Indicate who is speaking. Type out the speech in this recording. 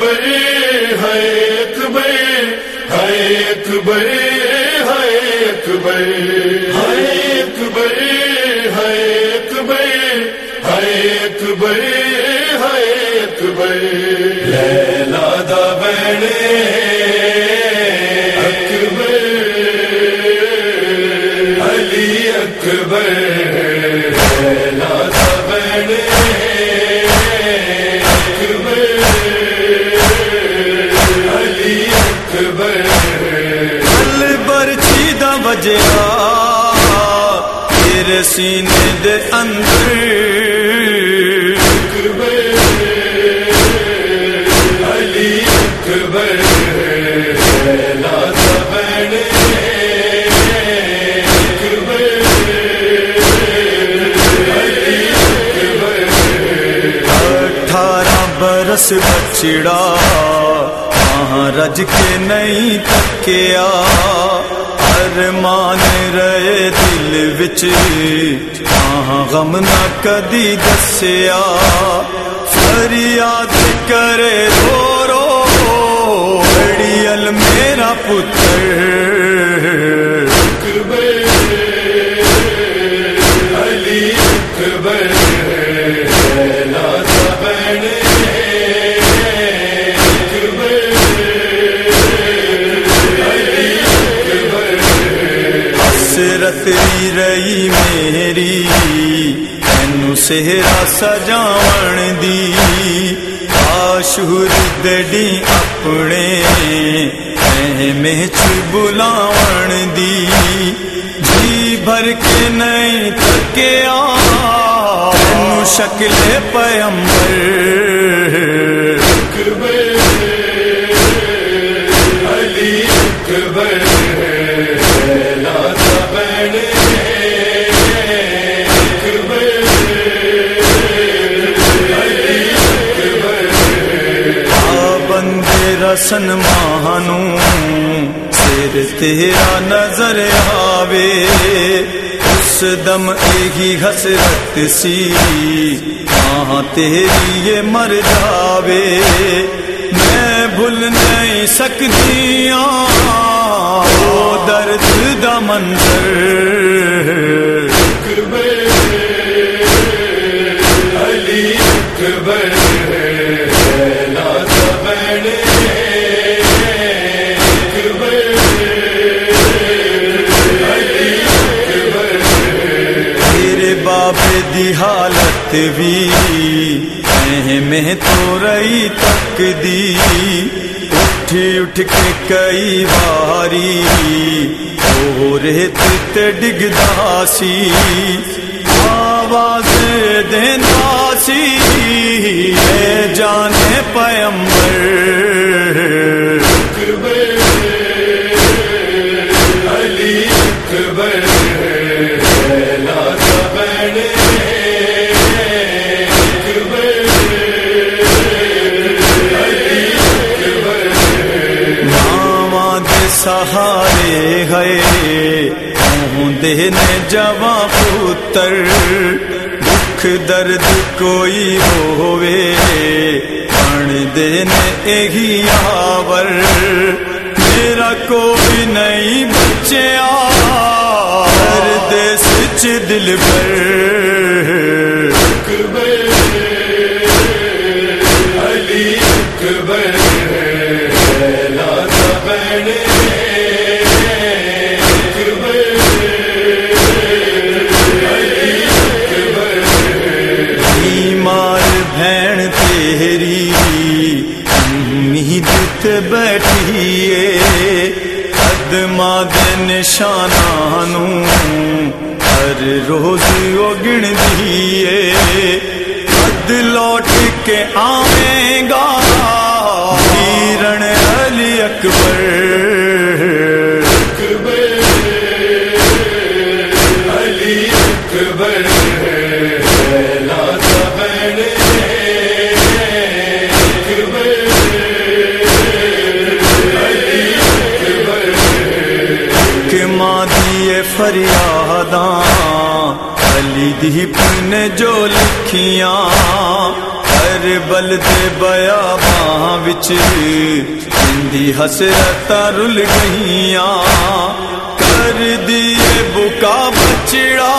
Speaker 1: اکبر ہے اکبر ہے اکبر ہے اکبر ہے اکبر ہے اکبر ہے اکبر ہے اکبر لیلا دا بڑے، اکبر، علی اکبر۔
Speaker 2: سینے دے اندر۔
Speaker 1: علی اکبر
Speaker 2: برس بچڑا وہاں رج کے نہیں تکیا ارمان رہے وچ غم نہ کدی دسیا فریاد کرے رو رو اڑیل میرا پتر بھی رہی میری تینو سہرا سجاون دی۔ آشور دڑی اپنے میں بلاون دی۔ جی بھر کے نہیں تھکیا تینو شکل پیمبر حسن رسن مانو سر تیرا نظر آوے۔ اس دم ایہی حسرت سی ہاں تیری یہ مر جاوے میں بھول نہیں سکتی وہ حالت بھی میں تو رہی تک دی۔ اٹھی اٹھ کے کئی باری ہو رہے تے ڈگدا سی آواز دینا سی اے جانے پیمبر سہارے گئے دے نے جواں پتر، دکھ درد کوئی ہووے۔ پڑ دے نے ایہی آور، میرا کوئی نہیں بچیا۔ ہر دیس چ دل پر تیری امید بیٹھیے قدمہ دے نشانانو ہر روز اگن گن دیے قد لوٹ کے آئیں گا فریاداں، علی دی پن جو لکھیاں، ہر کر بل دے بیا باں وچ ہندی حسرت رل گئیاں۔ کر دیے بکا بچڑا